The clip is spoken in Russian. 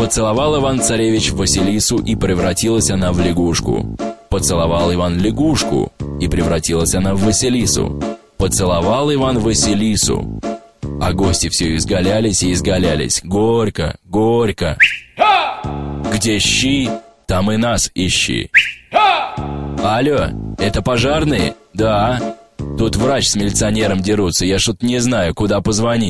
Поцеловал Иван-царевич Василису, и превратилась она в лягушку. Поцеловал Иван лягушку, и превратилась она в Василису. Поцеловал Иван Василису. А гости все изгалялись и изгалялись. Горько, горько. Где щи, там и нас ищи. Алло, это пожарные? Да. Тут врач с милиционером дерутся, я что-то не знаю, куда позвонить.